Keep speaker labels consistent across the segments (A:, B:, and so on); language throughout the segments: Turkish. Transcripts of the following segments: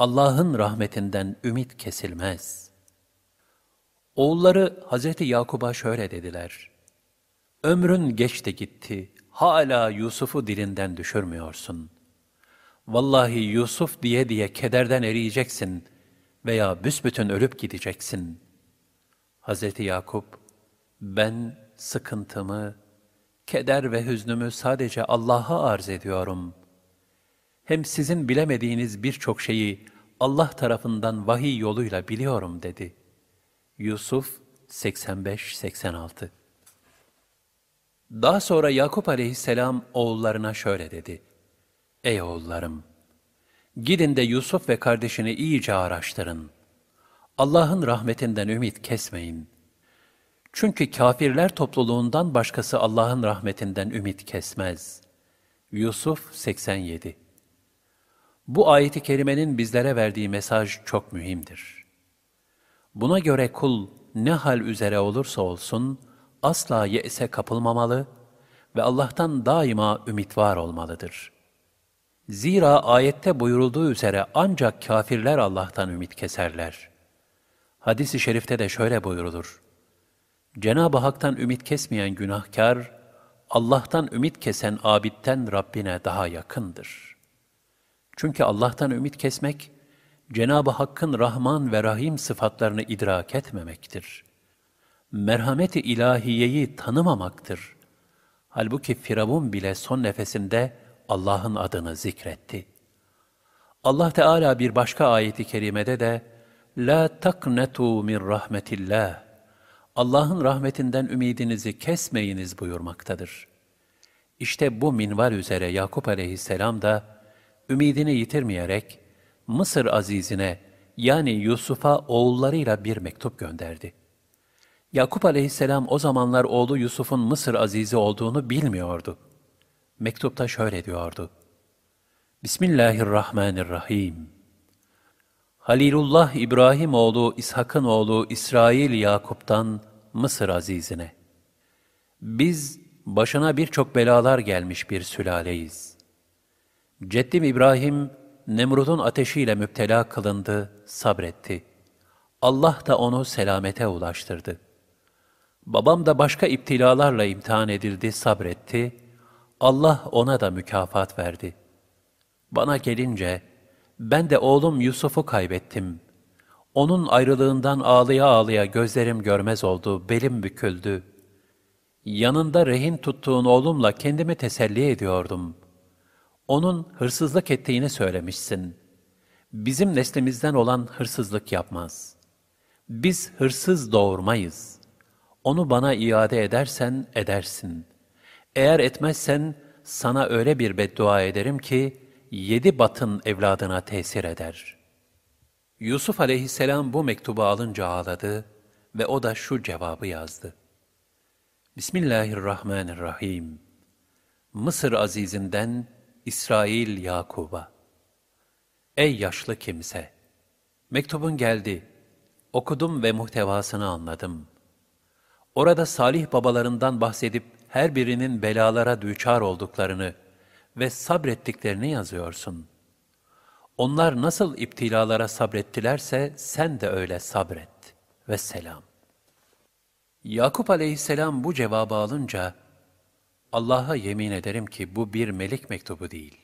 A: Allah'ın rahmetinden ümit kesilmez. Oğulları Hazreti Yakub'a şöyle dediler. Ömrün geçti gitti, hala Yusuf'u dilinden düşürmüyorsun. Vallahi Yusuf diye diye kederden eriyeceksin veya büsbütün ölüp gideceksin. Hazreti Yakup, ben sıkıntımı, keder ve hüznümü sadece Allah'a arz ediyorum. Hem sizin bilemediğiniz birçok şeyi Allah tarafından vahiy yoluyla biliyorum dedi. Yusuf 85-86 Daha sonra Yakup aleyhisselam oğullarına şöyle dedi. Ey oğullarım! Gidin de Yusuf ve kardeşini iyice araştırın. Allah'ın rahmetinden ümit kesmeyin. Çünkü kafirler topluluğundan başkası Allah'ın rahmetinden ümit kesmez. Yusuf 87 Bu ayeti kerimenin bizlere verdiği mesaj çok mühimdir. Buna göre kul ne hal üzere olursa olsun asla ye'se kapılmamalı ve Allah'tan daima ümit var olmalıdır. Zira ayette buyurulduğu üzere ancak kafirler Allah'tan ümit keserler. Hadis-i şerifte de şöyle buyurulur. Cenab-ı Hak'tan ümit kesmeyen günahkar, Allah'tan ümit kesen abitten Rabbine daha yakındır. Çünkü Allah'tan ümit kesmek, Cenab-ı Hakk'ın Rahman ve Rahim sıfatlarını idrak etmemektir. Merhameti ilahiyeyi tanımamaktır. Halbuki Firavun bile son nefesinde Allah'ın adını zikretti. Allah Teala bir başka ayeti kerimede de La taknetu min rahmetillah Allah'ın rahmetinden ümidinizi kesmeyiniz buyurmaktadır. İşte bu minval üzere Yakup aleyhisselam da ümidini yitirmeyerek Mısır azizine yani Yusuf'a oğullarıyla bir mektup gönderdi. Yakup aleyhisselam o zamanlar oğlu Yusuf'un Mısır azizi olduğunu bilmiyordu. Mektupta şöyle diyordu. Bismillahirrahmanirrahim. Halilullah İbrahim oğlu İshak'ın oğlu İsrail Yakup'tan Mısır azizine. Biz başına birçok belalar gelmiş bir sülaleyiz. Ceddim İbrahim, Nemrut'un ateşiyle müptela kılındı, sabretti. Allah da onu selamete ulaştırdı. Babam da başka iptilalarla imtihan edildi, sabretti. Allah ona da mükafat verdi. Bana gelince, ben de oğlum Yusuf'u kaybettim. Onun ayrılığından ağlıya ağlıya gözlerim görmez oldu, belim büküldü. Yanında rehin tuttuğun oğlumla kendimi teselli ediyordum. Onun hırsızlık ettiğini söylemişsin. Bizim neslimizden olan hırsızlık yapmaz. Biz hırsız doğurmayız. Onu bana iade edersen edersin. Eğer etmezsen sana öyle bir beddua ederim ki, yedi batın evladına tesir eder. Yusuf aleyhisselam bu mektubu alınca ağladı ve o da şu cevabı yazdı. Bismillahirrahmanirrahim. Mısır azizinden İsrail Yakub'a. Ey yaşlı kimse! Mektubun geldi. Okudum ve muhtevasını anladım. Orada salih babalarından bahsedip her birinin belalara düçar olduklarını, ve sabrettiklerini yazıyorsun. Onlar nasıl iptilalara sabrettilerse sen de öyle sabret. Ve selam. Yakup aleyhisselam bu cevabı alınca, Allah'a yemin ederim ki bu bir melek mektubu değil,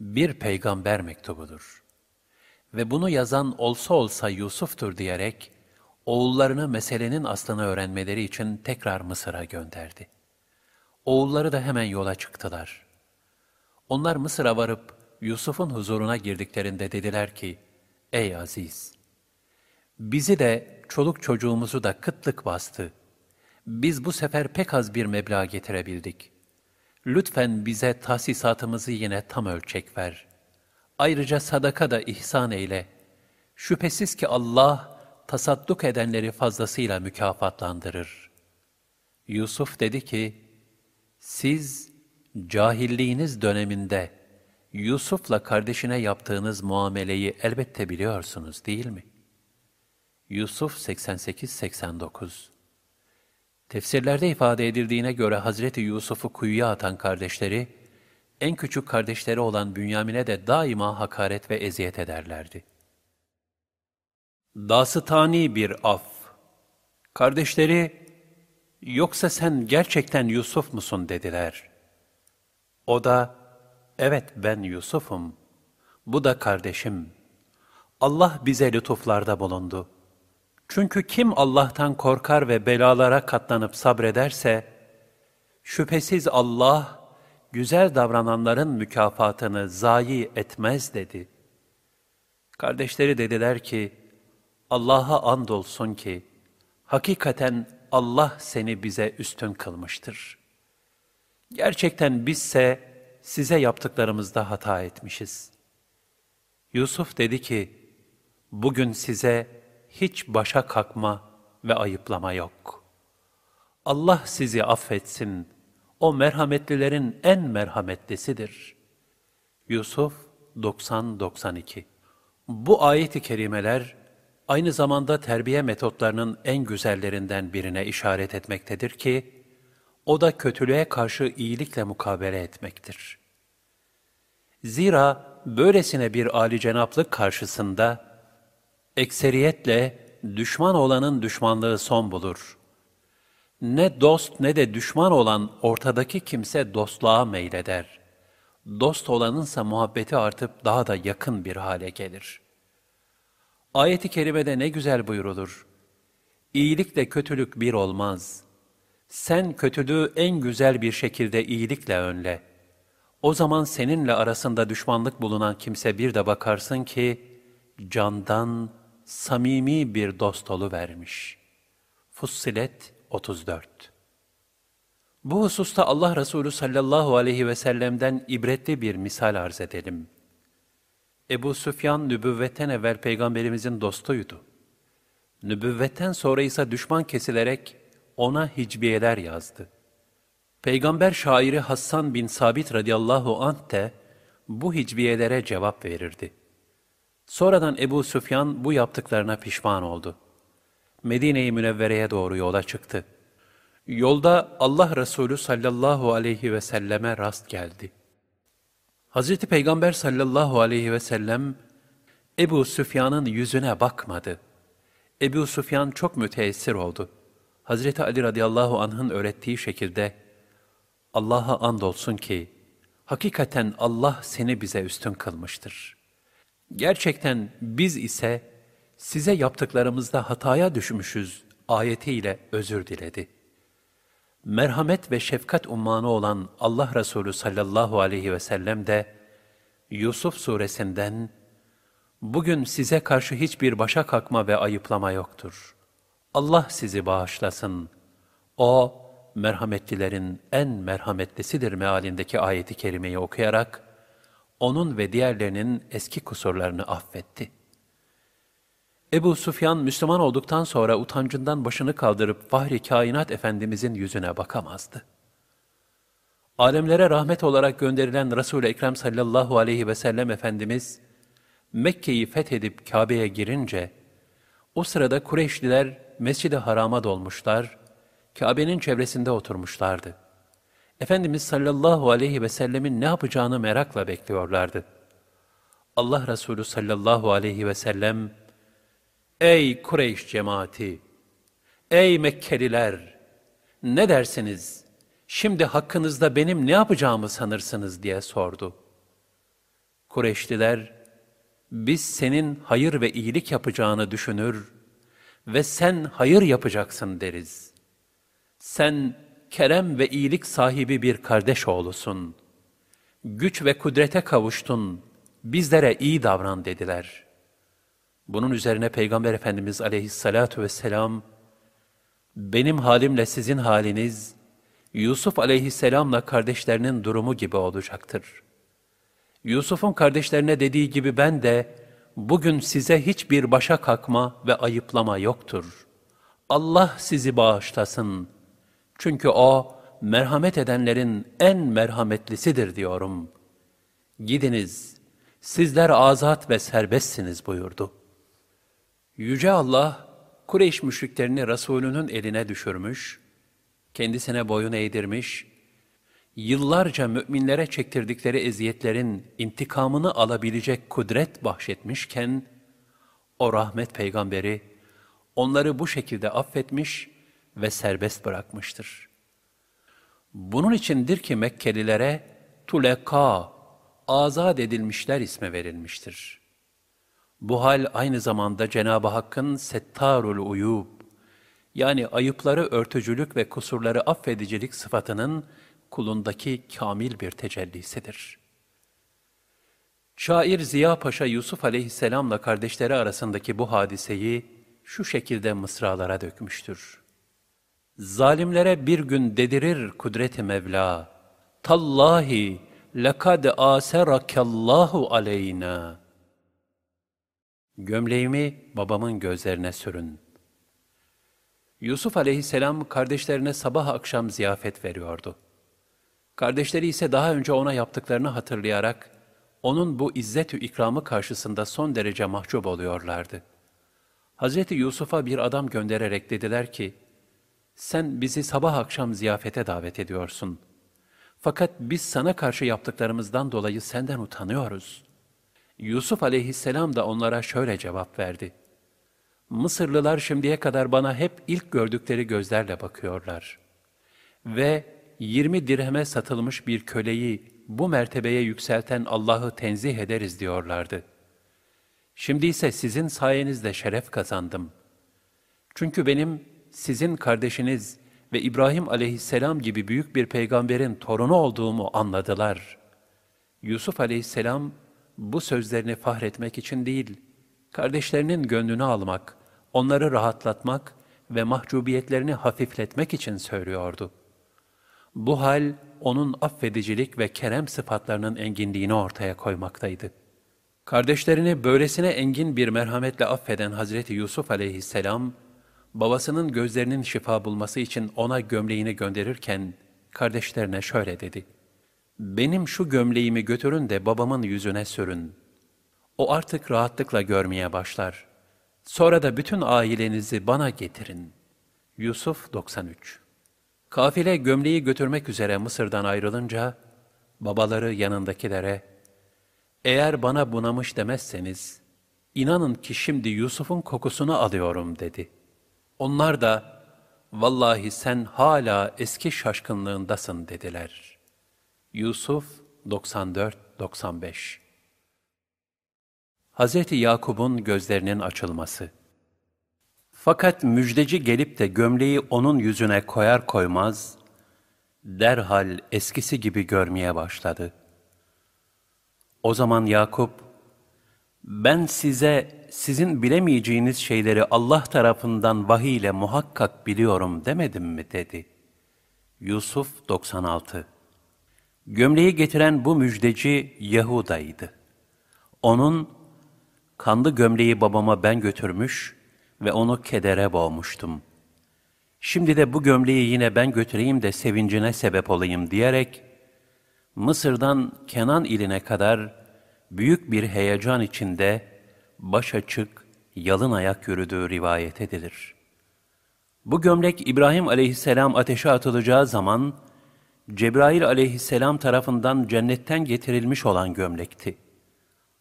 A: bir peygamber mektubudur. Ve bunu yazan olsa olsa Yusuf'tur diyerek, oğullarını meselenin aslını öğrenmeleri için tekrar Mısır'a gönderdi. Oğulları da hemen yola çıktılar.'' Onlar Mısır'a varıp Yusuf'un huzuruna girdiklerinde dediler ki, Ey Aziz! Bizi de, çoluk çocuğumuzu da kıtlık bastı. Biz bu sefer pek az bir meblağ getirebildik. Lütfen bize tahsisatımızı yine tam ölçek ver. Ayrıca sadaka da ihsan eyle. Şüphesiz ki Allah, tasadduk edenleri fazlasıyla mükafatlandırır. Yusuf dedi ki, siz Cahilliğiniz döneminde Yusuf'la kardeşine yaptığınız muameleyi elbette biliyorsunuz değil mi? Yusuf 88-89 Tefsirlerde ifade edildiğine göre Hazreti Yusuf'u kuyuya atan kardeşleri, en küçük kardeşleri olan Bünyamin'e de daima hakaret ve eziyet ederlerdi. Dasıtani bir af. Kardeşleri, yoksa sen gerçekten Yusuf musun dediler. O da, evet ben Yusuf'um, bu da kardeşim. Allah bize lütuflarda bulundu. Çünkü kim Allah'tan korkar ve belalara katlanıp sabrederse, şüphesiz Allah, güzel davrananların mükafatını zayi etmez dedi. Kardeşleri dediler ki, Allah'a andolsun ki, hakikaten Allah seni bize üstün kılmıştır. Gerçekten bizse size yaptıklarımızda hata etmişiz. Yusuf dedi ki, bugün size hiç başa kalkma ve ayıplama yok. Allah sizi affetsin, o merhametlilerin en merhametlisidir. Yusuf 90-92 Bu ayet-i kerimeler, aynı zamanda terbiye metotlarının en güzellerinden birine işaret etmektedir ki, o da kötülüğe karşı iyilikle mukabele etmektir. Zira böylesine bir âli karşısında, ekseriyetle düşman olanın düşmanlığı son bulur. Ne dost ne de düşman olan ortadaki kimse dostluğa meyleder. Dost olanınsa muhabbeti artıp daha da yakın bir hale gelir. Ayet-i kerimede ne güzel buyurulur. İyilikle kötülük bir olmaz. Sen kötülüğü en güzel bir şekilde iyilikle önle. O zaman seninle arasında düşmanlık bulunan kimse bir de bakarsın ki, candan, samimi bir dost vermiş. Fussilet 34 Bu hususta Allah Resulü sallallahu aleyhi ve sellem'den ibretli bir misal arz edelim. Ebu Süfyan nübüvvetten evvel peygamberimizin dostuydu. Nübüvvetten sonra ise düşman kesilerek ona hicbiyeler yazdı. Peygamber şairi Hassan bin Sabit radıyallahu anh de bu hicbiyelere cevap verirdi. Sonradan Ebu Süfyan bu yaptıklarına pişman oldu. Medine-i Münevvere'ye doğru yola çıktı. Yolda Allah Resulü sallallahu aleyhi ve selleme rast geldi. Hazreti Peygamber sallallahu aleyhi ve sellem Ebu Süfyan'ın yüzüne bakmadı. Ebu Süfyan çok müteessir oldu. Hazreti Ali radıyallahu anh'ın öğrettiği şekilde Allah'a andolsun ki hakikaten Allah seni bize üstün kılmıştır.'' Gerçekten biz ise size yaptıklarımızda hataya düşmüşüz ayetiyle özür diledi. Merhamet ve şefkat ummanı olan Allah Resulü sallallahu aleyhi ve sellem de Yusuf suresinden Bugün size karşı hiçbir başa kalkma ve ayıplama yoktur. Allah sizi bağışlasın. O, merhametlilerin en merhametlisidir mealindeki ayeti kerimeyi okuyarak, onun ve diğerlerinin eski kusurlarını affetti. Ebu Sufyan Müslüman olduktan sonra utancından başını kaldırıp Fahri Kainat Efendimizin yüzüne bakamazdı. Alemlere rahmet olarak gönderilen Resul-i Ekrem sallallahu aleyhi ve sellem Efendimiz, Mekke'yi fethedip Kabe'ye girince, o sırada Kureyşliler Mescid-i Haram'a dolmuşlar, Kabe'nin çevresinde oturmuşlardı. Efendimiz sallallahu aleyhi ve sellemin ne yapacağını merakla bekliyorlardı. Allah Resulü sallallahu aleyhi ve sellem, Ey Kureyş cemaati! Ey Mekkeliler! Ne dersiniz? Şimdi hakkınızda benim ne yapacağımı sanırsınız diye sordu. Kureyşliler, biz senin hayır ve iyilik yapacağını düşünür ve sen hayır yapacaksın deriz. Sen kerem ve iyilik sahibi bir kardeş oğlusun. Güç ve kudrete kavuştun, bizlere iyi davran dediler. Bunun üzerine Peygamber Efendimiz aleyhissalatu vesselam, benim halimle sizin haliniz, Yusuf aleyhisselamla kardeşlerinin durumu gibi olacaktır. Yusuf'un kardeşlerine dediği gibi ben de, bugün size hiçbir başa kalkma ve ayıplama yoktur. Allah sizi bağışlasın.'' Çünkü O, merhamet edenlerin en merhametlisidir diyorum. Gidiniz, sizler azat ve serbestsiniz buyurdu. Yüce Allah, Kureyş müşriklerini Resulünün eline düşürmüş, kendisine boyun eğdirmiş, yıllarca müminlere çektirdikleri eziyetlerin intikamını alabilecek kudret bahşetmişken, o rahmet peygamberi onları bu şekilde affetmiş ve serbest bırakmıştır. Bunun içindir ki Mekkelilere tuleka, azat edilmişler ismi verilmiştir. Bu hal aynı zamanda Cenab-ı Hakk'ın settarul uyub, yani ayıpları örtücülük ve kusurları affedicilik sıfatının kulundaki kamil bir tecellisidir. Şair Ziya Paşa Yusuf aleyhisselamla kardeşleri arasındaki bu hadiseyi şu şekilde mısralara dökmüştür. Zalimlere bir gün dedirir kudret-i Mevla, Tallahi lekad aserakallahu aleyna. Gömleğimi babamın gözlerine sürün. Yusuf aleyhisselam kardeşlerine sabah akşam ziyafet veriyordu. Kardeşleri ise daha önce ona yaptıklarını hatırlayarak, onun bu izzet-ü ikramı karşısında son derece mahcup oluyorlardı. Hz. Yusuf'a bir adam göndererek dediler ki, sen bizi sabah akşam ziyafete davet ediyorsun. Fakat biz sana karşı yaptıklarımızdan dolayı senden utanıyoruz. Yusuf aleyhisselam da onlara şöyle cevap verdi. Mısırlılar şimdiye kadar bana hep ilk gördükleri gözlerle bakıyorlar. Ve 20 dirheme satılmış bir köleyi bu mertebeye yükselten Allah'ı tenzih ederiz diyorlardı. Şimdi ise sizin sayenizde şeref kazandım. Çünkü benim sizin kardeşiniz ve İbrahim aleyhisselam gibi büyük bir peygamberin torunu olduğumu anladılar. Yusuf aleyhisselam bu sözlerini fahretmek için değil, kardeşlerinin gönlünü almak, onları rahatlatmak ve mahcubiyetlerini hafifletmek için söylüyordu. Bu hal, onun affedicilik ve kerem sıfatlarının enginliğini ortaya koymaktaydı. Kardeşlerini böylesine engin bir merhametle affeden Hazreti Yusuf aleyhisselam, babasının gözlerinin şifa bulması için ona gömleğini gönderirken, kardeşlerine şöyle dedi. Benim şu gömleğimi götürün de babamın yüzüne sürün. O artık rahatlıkla görmeye başlar. Sonra da bütün ailenizi bana getirin. Yusuf 93 Kafile gömleği götürmek üzere Mısır'dan ayrılınca, babaları yanındakilere, eğer bana bunamış demezseniz, inanın ki şimdi Yusuf'un kokusunu alıyorum dedi. Onlar da, vallahi sen hala eski şaşkınlığındasın dediler. Yusuf 94-95 Hz. Yakub'un gözlerinin açılması fakat müjdeci gelip de gömleği onun yüzüne koyar koymaz, derhal eskisi gibi görmeye başladı. O zaman Yakup, ben size sizin bilemeyeceğiniz şeyleri Allah tarafından vahiy ile muhakkak biliyorum demedim mi dedi. Yusuf 96 Gömleği getiren bu müjdeci Yahuda'ydı. Onun, kanlı gömleği babama ben götürmüş, ve onu kedere boğmuştum. Şimdi de bu gömleği yine ben götüreyim de sevincine sebep olayım diyerek, Mısır'dan Kenan iline kadar büyük bir heyecan içinde baş açık, yalın ayak yürüdüğü rivayet edilir. Bu gömlek İbrahim aleyhisselam ateşe atılacağı zaman, Cebrail aleyhisselam tarafından cennetten getirilmiş olan gömlekti.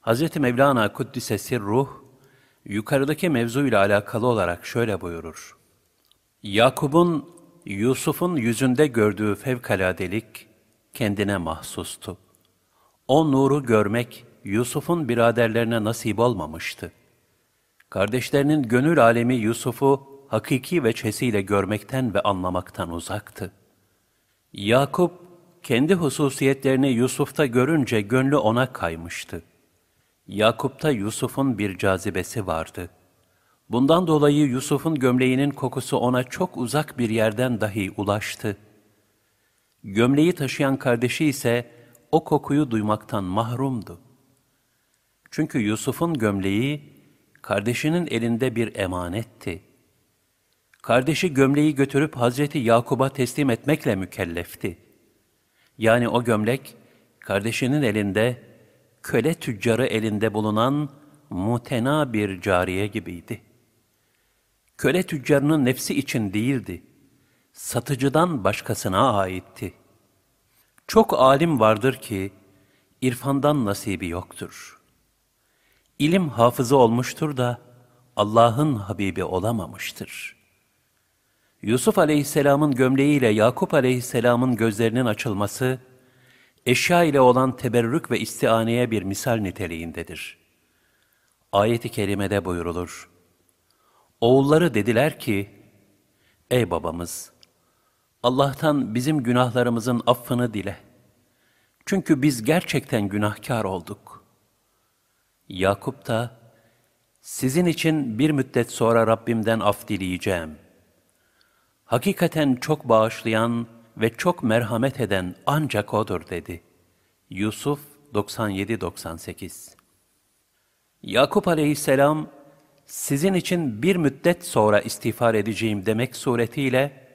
A: Hz. Mevlana Kuddise Ruh, yukarıdaki mevzuyla alakalı olarak şöyle buyurur. Yakub'un Yusuf'un yüzünde gördüğü fevkaladelik kendine mahsustu. O nuru görmek Yusuf'un biraderlerine nasip olmamıştı. Kardeşlerinin gönül alemi Yusuf'u hakiki veçhesiyle görmekten ve anlamaktan uzaktı. Yakup, kendi hususiyetlerini Yusuf'ta görünce gönlü ona kaymıştı. Yakup'ta Yusuf'un bir cazibesi vardı. Bundan dolayı Yusuf'un gömleğinin kokusu ona çok uzak bir yerden dahi ulaştı. Gömleği taşıyan kardeşi ise o kokuyu duymaktan mahrumdu. Çünkü Yusuf'un gömleği kardeşinin elinde bir emanetti. Kardeşi gömleği götürüp Hazreti Yakub'a teslim etmekle mükellefti. Yani o gömlek kardeşinin elinde köle tüccarı elinde bulunan mutena bir cariye gibiydi. Köle tüccarının nefsi için değildi, satıcıdan başkasına aitti. Çok alim vardır ki, irfandan nasibi yoktur. İlim hafızı olmuştur da, Allah'ın Habibi olamamıştır. Yusuf aleyhisselamın gömleğiyle Yakup aleyhisselamın gözlerinin açılması, eşya ile olan teberrük ve istianeye bir misal niteliğindedir. Ayet-i kerimede buyurulur. Oğulları dediler ki, Ey babamız! Allah'tan bizim günahlarımızın affını dile. Çünkü biz gerçekten günahkar olduk. Yakup da, sizin için bir müddet sonra Rabbimden af dileyeceğim. Hakikaten çok bağışlayan ve çok merhamet eden ancak O'dur dedi. Yusuf 97-98 Yakup aleyhisselam, sizin için bir müddet sonra istiğfar edeceğim demek suretiyle,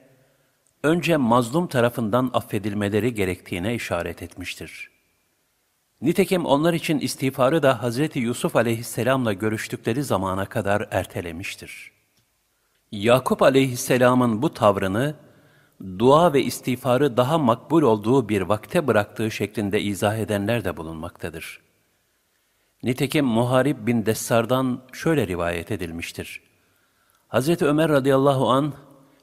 A: önce mazlum tarafından affedilmeleri gerektiğine işaret etmiştir. Nitekim onlar için istiğfarı da Hazreti Yusuf aleyhisselamla görüştükleri zamana kadar ertelemiştir. Yakup aleyhisselamın bu tavrını, dua ve istiğfarı daha makbul olduğu bir vakte bıraktığı şeklinde izah edenler de bulunmaktadır. Nitekim Muharib bin Dessar'dan şöyle rivayet edilmiştir. Hazreti Ömer radıyallahu an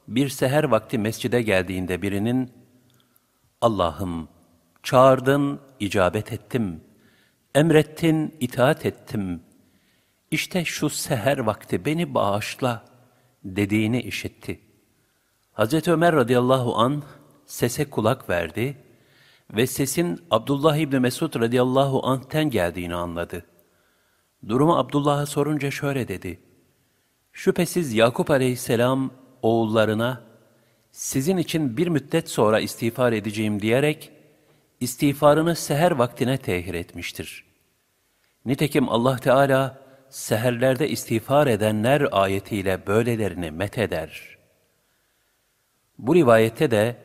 A: bir seher vakti mescide geldiğinde birinin Allah'ım çağırdın, icabet ettim. Emrettin, itaat ettim. İşte şu seher vakti beni bağışla dediğini işitti. Hazreti Ömer radıyallahu an sese kulak verdi ve sesin Abdullah İbni Mesud radıyallahu anh'ten geldiğini anladı. Durumu Abdullah'a sorunca şöyle dedi. Şüphesiz Yakup aleyhisselam oğullarına, sizin için bir müddet sonra istiğfar edeceğim diyerek, istiğfarını seher vaktine tehir etmiştir. Nitekim Allah Teala, seherlerde istiğfar edenler ayetiyle böylelerini metheder. Bu rivayette de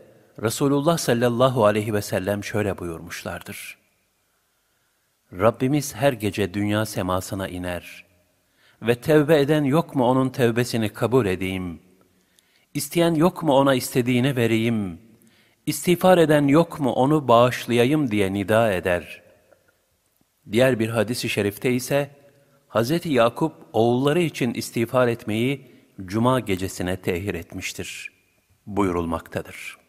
A: Resulullah sallallahu aleyhi ve sellem şöyle buyurmuşlardır. Rabbimiz her gece dünya semasına iner ve tevbe eden yok mu onun tevbesini kabul edeyim? İsteyen yok mu ona istediğini vereyim? İstiğfar eden yok mu onu bağışlayayım diye nida eder. Diğer bir hadisi şerifte ise Hz. Yakup oğulları için istiğfar etmeyi cuma gecesine tehir etmiştir buyurulmaktadır.